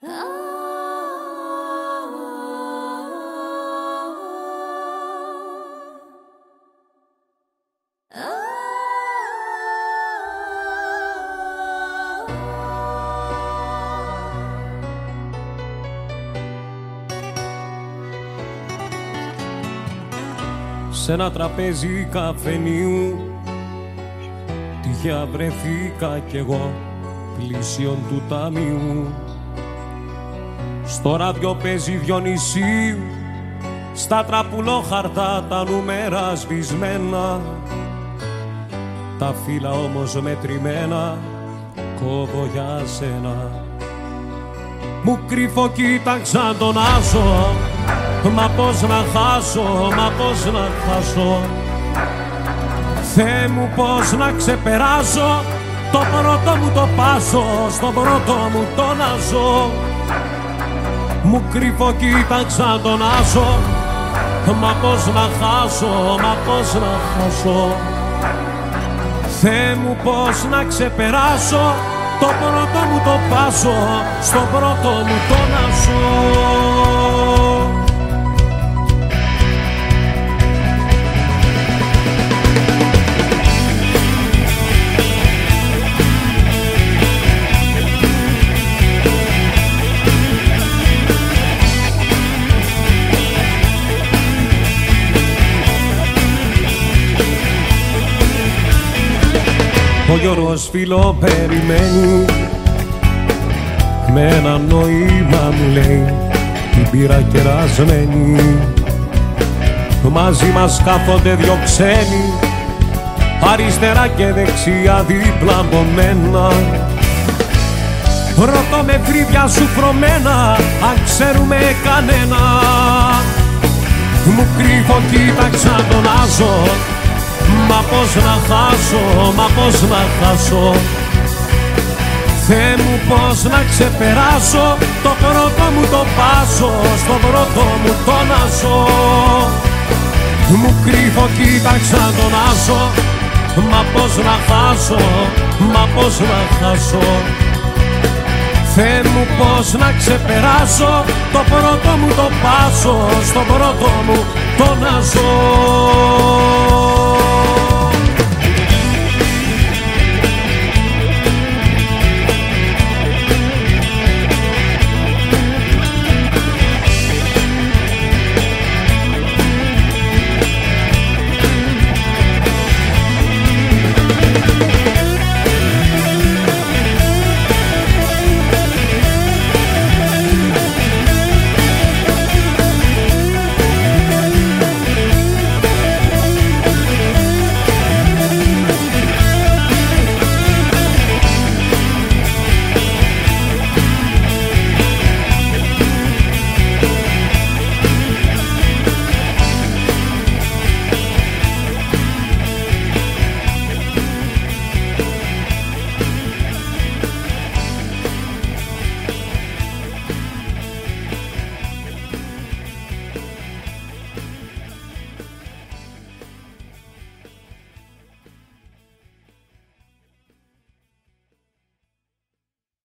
σε ένα τραπέζι καφενείου τυχαία βρεθήκα κι εγώ πλήσιον του ταμείου στο ράδιο παίζει Διονυσίου στα τραπουλόχαρτα τα νούμερα σβησμένα. Τα φύλλα όμως μετρημένα κόβω για σένα. Μου κρύφω κοίταξα τον άσο Μα πώς να χάσω, μα πώς να χάσω. Θεέ μου πώς να ξεπεράσω Το πρώτο μου το πάσω, στο πρώτο μου το να ζω Μου κρύφω κοίταξα τον άσο. Μα πώς να χάσω, μα πώς να χάσω. Θεέ μου πώς να ξεπεράσω Το πρώτο μου το πάσω, στο πρώτο μου το να ζω Ο Γιώργος φίλο περιμένει. Με ένα νόημα μου λέει την πήρα κερασμένη Μαζί μας κάθονται δυο ξένοι αριστερά και δεξιά δίπλα από μένα. Ρωτώ με φρύδια σου φρωμένα αν ξέρουμε κανένα. Μου κρύβω κοίταξα τον άζω Μα πώς να χάσω, μα πώς να χάσω; Θεέ μου πώς να ξεπεράσω Το πρώτο μου το πάσω Στο πρώτο μου το να ζω Μου κρύβω κοίταξα τον άσο Μα πώς να χάσω, μα πώς να χάσω; Θεέ μου πώς να ξεπεράσω Το πρώτο μου το πάσω Στο πρώτο μου το να ζω